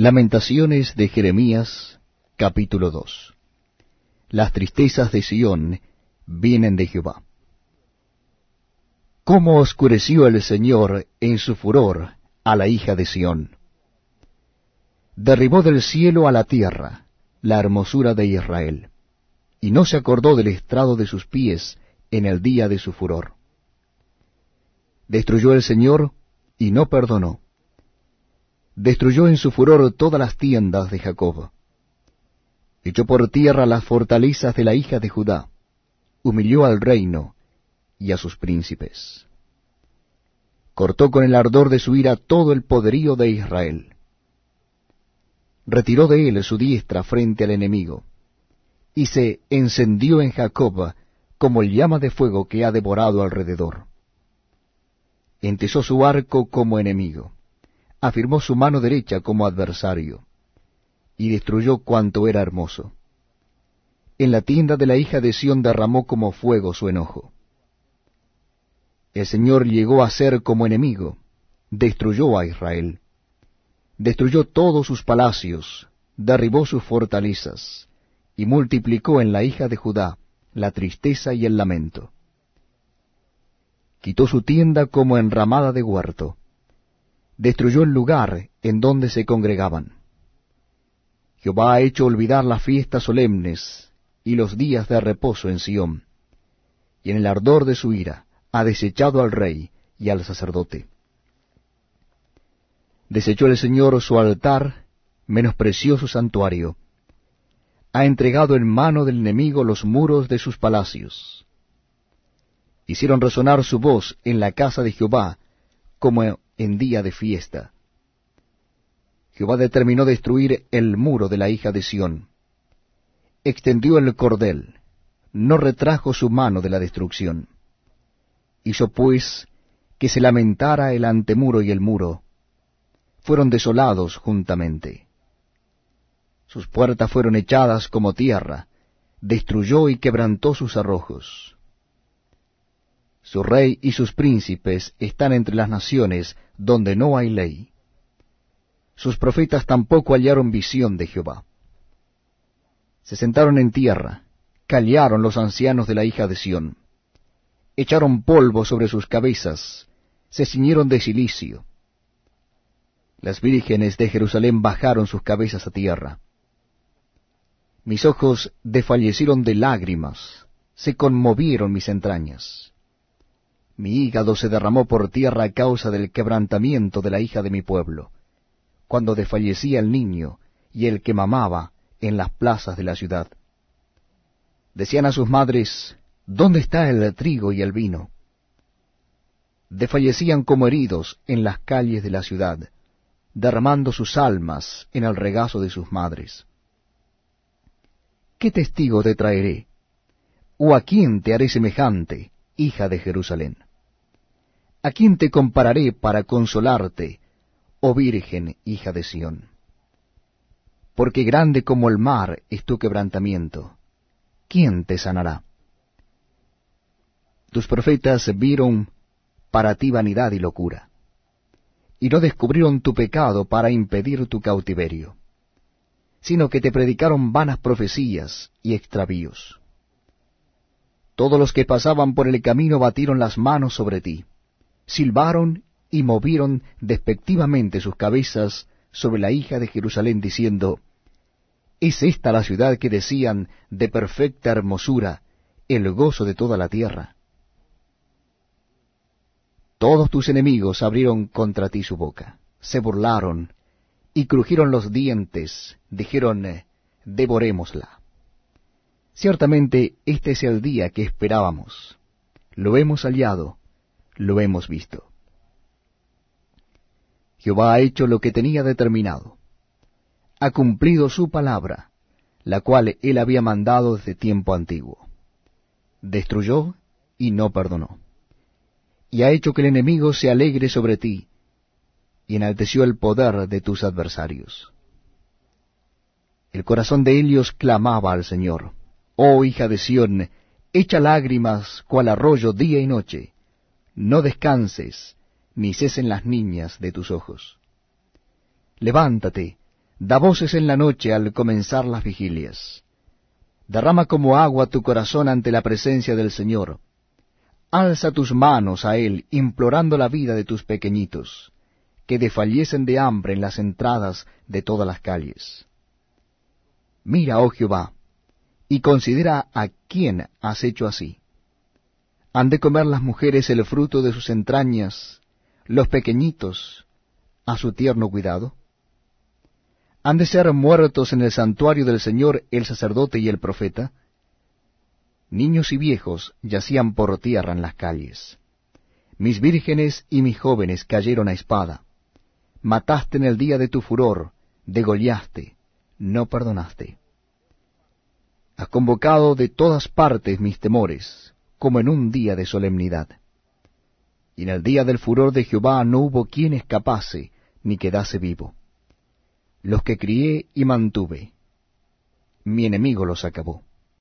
Lamentaciones de Jeremías, capítulo 2. Las tristezas de Sión vienen de Jehová. ¿Cómo oscureció el Señor en su furor a la hija de Sión? Derribó del cielo a la tierra la hermosura de Israel, y no se acordó del estrado de sus pies en el día de su furor. Destruyó el Señor y no perdonó destruyó en su furor todas las tiendas de Jacob. Echó por tierra las fortalezas de la hija de Judá, humilló al reino y a sus príncipes. Cortó con el ardor de su ira todo el poderío de Israel. Retiró de él su diestra frente al enemigo, y se encendió en Jacob como el llama de fuego que ha devorado alrededor. Entesó su arco como enemigo afirmó su mano derecha como adversario, y destruyó cuanto era hermoso. En la tienda de la hija de Sión derramó como fuego su enojo. El Señor llegó a ser como enemigo, destruyó a Israel, destruyó todos sus palacios, derribó sus fortalezas, y multiplicó en la hija de Judá la tristeza y el lamento. Quitó su tienda como enramada de huerto, destruyó el lugar en donde se congregaban. Jehová ha hecho olvidar las fiestas solemnes y los días de reposo en Sión, y en el ardor de su ira ha desechado al rey y al sacerdote. Desechó el Señor su altar, menospreció su santuario, ha entregado en mano del enemigo los muros de sus palacios. Hicieron resonar su voz en la casa de Jehová como en día de fiesta. Jehová determinó destruir el muro de la hija de Sión. Extendió el cordel, no retrajo su mano de la destrucción. Hizo pues que se lamentara el antemuro y el muro. Fueron desolados juntamente. Sus puertas fueron echadas como tierra, destruyó y quebrantó sus arrojos. Su rey y sus príncipes están entre las naciones donde no hay ley. Sus profetas tampoco hallaron visión de Jehová. Se sentaron en tierra, callaron los ancianos de la hija de Sión, echaron polvo sobre sus cabezas, se ciñeron de silicio. Las vírgenes de Jerusalén bajaron sus cabezas a tierra. Mis ojos desfallecieron de lágrimas, se conmovieron mis entrañas. Mi hígado se derramó por tierra a causa del quebrantamiento de la hija de mi pueblo, cuando desfallecía el niño y el que mamaba en las plazas de la ciudad. Decían a sus madres, ¿dónde está el trigo y el vino? Desfallecían como heridos en las calles de la ciudad, derramando sus almas en el regazo de sus madres. ¿Qué testigo te traeré? ¿O a quién te haré semejante, hija de Jerusalén? ¿A quién te compararé para consolarte, oh Virgen, hija de Sión? Porque grande como el mar es tu quebrantamiento. ¿Quién te sanará? Tus profetas vieron para ti vanidad y locura, y no descubrieron tu pecado para impedir tu cautiverio, sino que te predicaron vanas profecías y extravíos. Todos los que pasaban por el camino batieron las manos sobre ti silbaron y movieron despectivamente sus cabezas sobre la hija de Jerusalén, diciendo, ¿Es esta la ciudad que decían de perfecta hermosura, el gozo de toda la tierra? Todos tus enemigos abrieron contra ti su boca, se burlaron y crujieron los dientes, dijeron, devorémosla. Ciertamente este es el día que esperábamos. Lo hemos hallado, lo hemos visto. Jehová ha hecho lo que tenía determinado. Ha cumplido su palabra, la cual él había mandado desde tiempo antiguo. Destruyó y no perdonó. Y ha hecho que el enemigo se alegre sobre ti, y enalteció el poder de tus adversarios. El corazón de Helios clamaba al Señor, Oh hija de Sión, echa lágrimas cual arroyo día y noche, no descanses, ni cesen las niñas de tus ojos. Levántate, Da voces en la noche al comenzar las vigilias. Derrama como agua tu corazón ante la presencia del Señor. Alza tus manos a Él, implorando la vida de tus pequeñitos, que desfallecen de hambre en las entradas de todas las calles. Mira, oh Jehová, y considera a quién has hecho así. Han de comer las mujeres el fruto de sus entrañas, los pequeñitos a su tierno cuidado. Han de ser muertos en el santuario del Señor el sacerdote y el profeta. Niños y viejos yacían por tierra en las calles. Mis vírgenes y mis jóvenes cayeron a espada. Mataste en el día de tu furor, degollaste, no perdonaste. Has convocado de todas partes mis temores, como en un día de solemnidad. Y en el día del furor de Jehová no hubo quien escapase, ni quedase vivo. Los que crié y mantuve, mi enemigo los acabó.